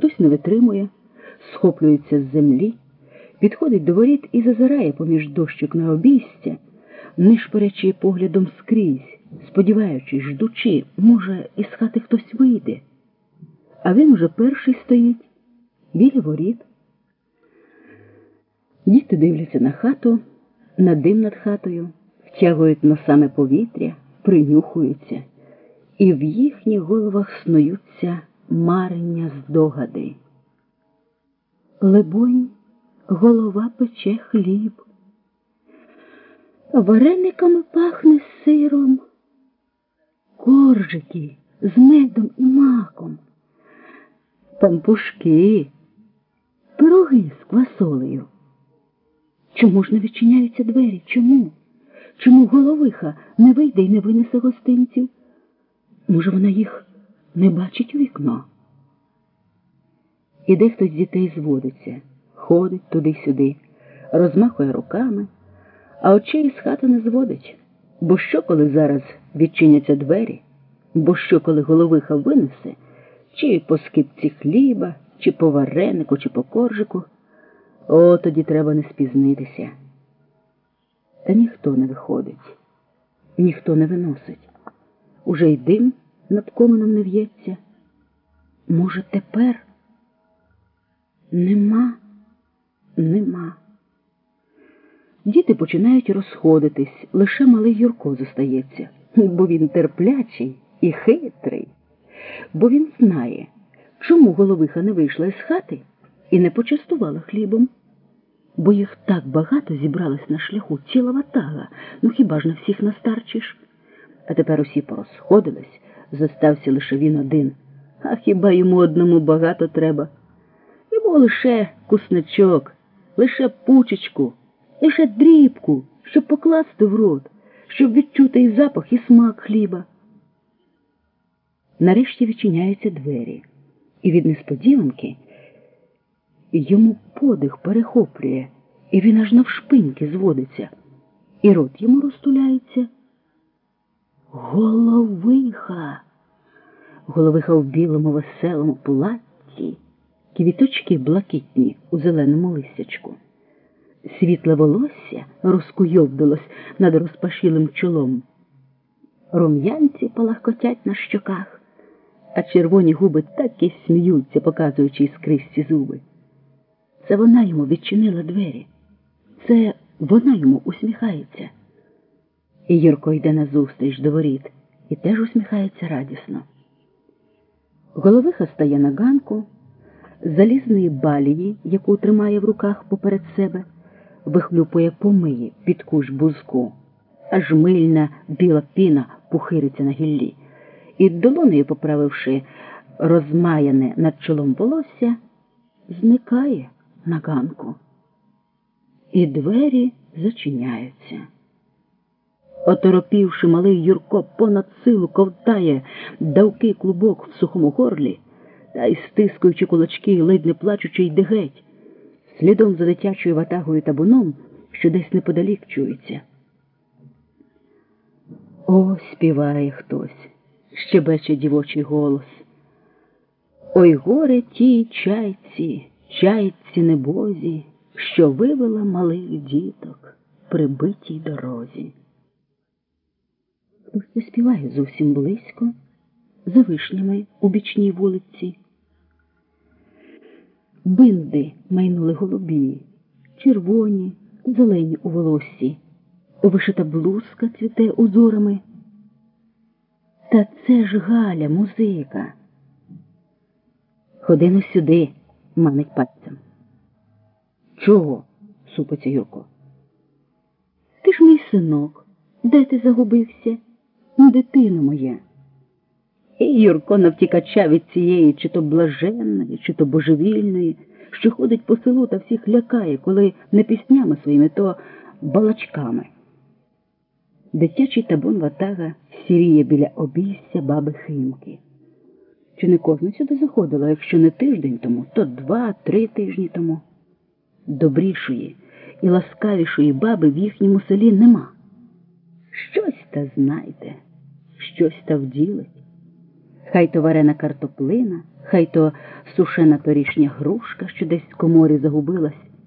Хтось не витримує, схоплюється з землі, підходить до воріт і зазирає поміж дощок на обійстя, нишпорячи поглядом скрізь, сподіваючись, ждучи, може, із хати хтось вийде. А він уже перший стоїть біля воріт. Діти дивляться на хату, на дим над хатою, втягують носами повітря, принюхуються, і в їхніх головах снуються марення здогади. Либонь, голова пече хліб. Варениками пахне сиром, коржики з медом і маком, пампушки, пироги з квасолею. Чому ж не відчиняються двері? Чому? Чому головиха не вийде і не винесе гостинців? Може, вона їх не бачить у вікно? І дехто з дітей зводиться, ходить туди-сюди, розмахує руками, а очей із хати не зводить. Бо що, коли зараз відчиняться двері, бо що, коли головиха винесе, чи по скипці хліба, чи по варенику, чи по коржику, о, тоді треба не спізнитися. Та ніхто не виходить, ніхто не виносить. Уже й дим над комином не в'ється. Може, тепер? Нема, нема. Діти починають розходитись, лише малий Юрко зостається, бо він терплячий і хитрий, бо він знає, чому головиха не вийшла із хати і не почастувала хлібом, бо їх так багато зібралось на шляху ціла ватага, ну хіба ж на всіх настарчиш? А тепер усі порозходились, зостався лише він один. А хіба йому одному багато треба? Йому лише кусничок, лише пучечку, лише дрібку, щоб покласти в рот, щоб відчути і запах, і смак хліба. Нарешті відчиняються двері, і від несподіванки йому подих перехоплює, і він аж навшпиньки зводиться, і рот йому розтуляється. Головиха, головиха в білому веселому платті, квіточки блакитні у зеленому листячку. Світле волосся розкуйовдилось над розпашілим чолом. Рум'янці палахкотять на щоках, а червоні губи так і сміються, показуючи іскристі зуби. Це вона йому відчинила двері, це вона йому усміхається. І Юрко йде назустріч до воріт і теж усміхається радісно. Головиха стає на ганку, залізної балії, яку тримає в руках поперед себе, вихлюпує помиї під куш бузку, аж мильна біла піна пухириться на гіллі, і долонею, поправивши розмаяне над чолом волосся, зникає на ганку. І двері зачиняються. Оторопівши, малий Юрко понад силу ковтає давкий клубок в сухому горлі та й стискуючи кулачки, ледь не плачучи, йде геть, слідом за дитячою ватагою табуном, що десь неподалік чується. О, співає хтось, щебече дівочий голос. Ой горе тій чайці, чайці небозі, що вивела малих діток при битій дорозі. Хтось співає зовсім близько, за вишнями у бічній вулиці. Бинди майнули голубі, червоні, зелені у волоссі, вишита блузка цвіте узорами. Та це ж Галя, музика. Ходино сюди, манить пальцем. Чого? супиться Юрко. Ти ж мій синок, де ти загубився? Дитино моя. І Юрко навтікача від цієї, чи то блаженної, чи то божевільної, що ходить по селу та всіх лякає, коли не піснями своїми, то балачками. Дитячий табун ватага сіріє біля обійстя баби Химки. Чи не кожна сюди заходила, якщо не тиждень тому, то два-три тижні тому. Добрішої і ласкавішої баби в їхньому селі нема. Щось та знайде, щось та вділить. Хай то варена картоплина, хай то сушена торішня грушка, що десь в коморі загубилась,